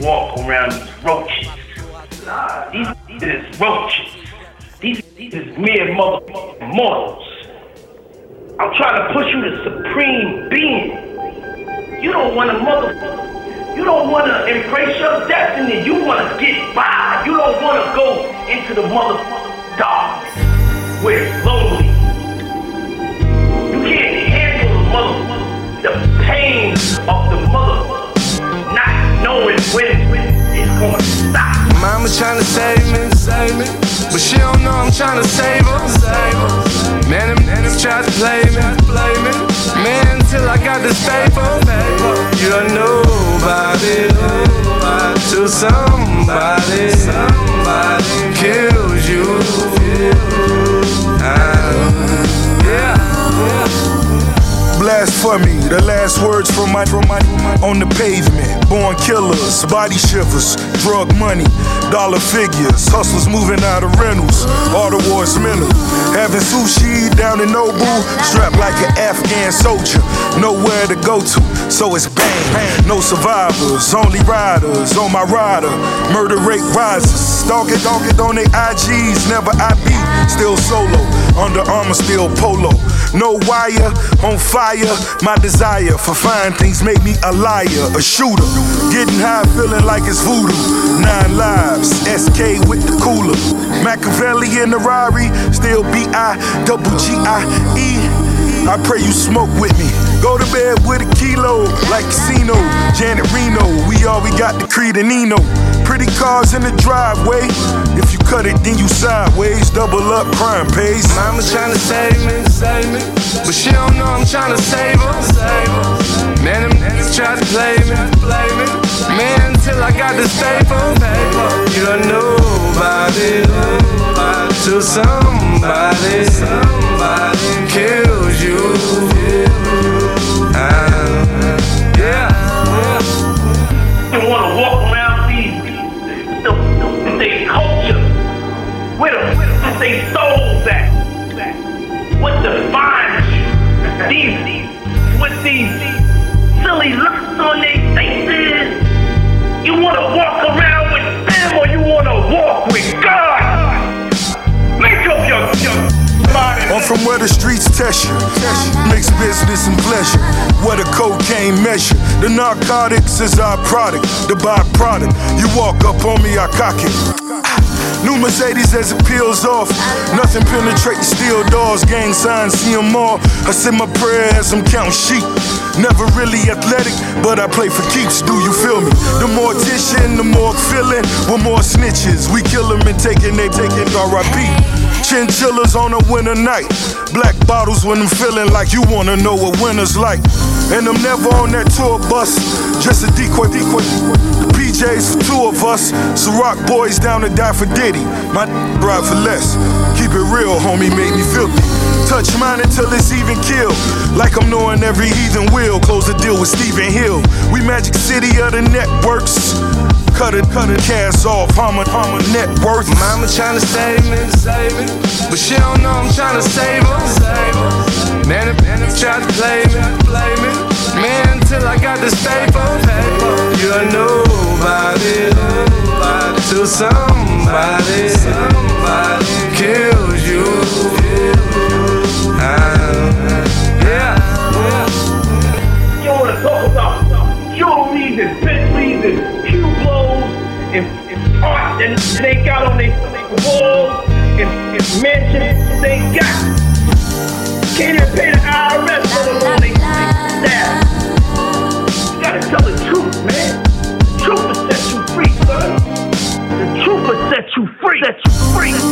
walk around these roaches. Nah, these, these is roaches. These, these is mere mother mortals. I'm trying to push you to supreme being. You don't want to mother. You don't want to embrace your destiny. You want to get by. You don't want to go into the mother dark it's lonely. Save me, save me. But she don't know I'm trying to save her. Save. Man, them niggas tried to play me, play me. Man, until I got this paper. You don't know about it. Till somebody, somebody kills you. Ah, yeah. Blasphemy, the last words from my, from my on the pavement. Born killers, body shivers, drug money, dollar figures, hustlers moving out of rentals. All the wars mental. Having sushi down in Nobu, strapped like an Afghan soldier. Nowhere to go to, so it's bang. No survivors, only riders on my rider. Murder rate rises. Stalking, stalking on their IGs, never IB. Still solo, under armor, still polo. No wire, on fire. My desire for fine things made me a liar, a shooter. Getting high, feeling like it's voodoo. Nine lives, SK with the cooler. Machiavelli in the Rari, still B I double G I E. I pray you smoke with me. Go to bed with a kilo, like casino. Janet Reno, we all we got the Creed and Nino. Pretty cars in the driveway. If you cut it, then you sideways. Double up, crime pays. Mama trying to save me, save me. But she don't know I'm trying to save her. Save her. Man, them niggas try to play me, I got this paper. You don't know about it. Till somebody, somebody kills you. Ah, yeah. You want to walk around these, culture, they souls at, what defines you? These, with these silly looks on their faces. From where the streets test you. Mix business and pleasure. Where the cocaine measure. The narcotics is our product, the byproduct. You walk up on me, I cock it. New Mercedes as it peels off. Nothing penetrating steel doors. Gang signs, see 'em all. I say my prayer as I'm counting sheep. Never really athletic, but I play for keeps. Do you feel me? The more mortician, the more feeling. With more snitches, we kill 'em and taking they taking RIP. Chinchillas on a winter night. Black bottles when I'm feeling like you wanna know what winter's like. And I'm never on that tour bus, just a decoy, decoy. The PJs for two of us. So rock boys down to die for Diddy. My ride for less. Keep it real, homie, make me filthy. Touch mine until it's even killed. Like I'm knowing every heathen will. Close the deal with Stephen Hill. We Magic City of the networks. Cut it, cut it, cash off, Hummer, Hummer, net worth. Mama trying to save me, save me. But she don't know I'm trying to save her. Man, if man, if try to play me, play me. Man, until I got this paper. You don't know. Till somebody, kills you. Ah, yeah. You want to talk about jewelries and Bentleys and Q blows and, and art that they got on their walls and, and mansions they got. Can't even pay the IRS for the money they staff. You gotta tell the truth, man. The truth will set you free, son. The truth will set you free. Set you free.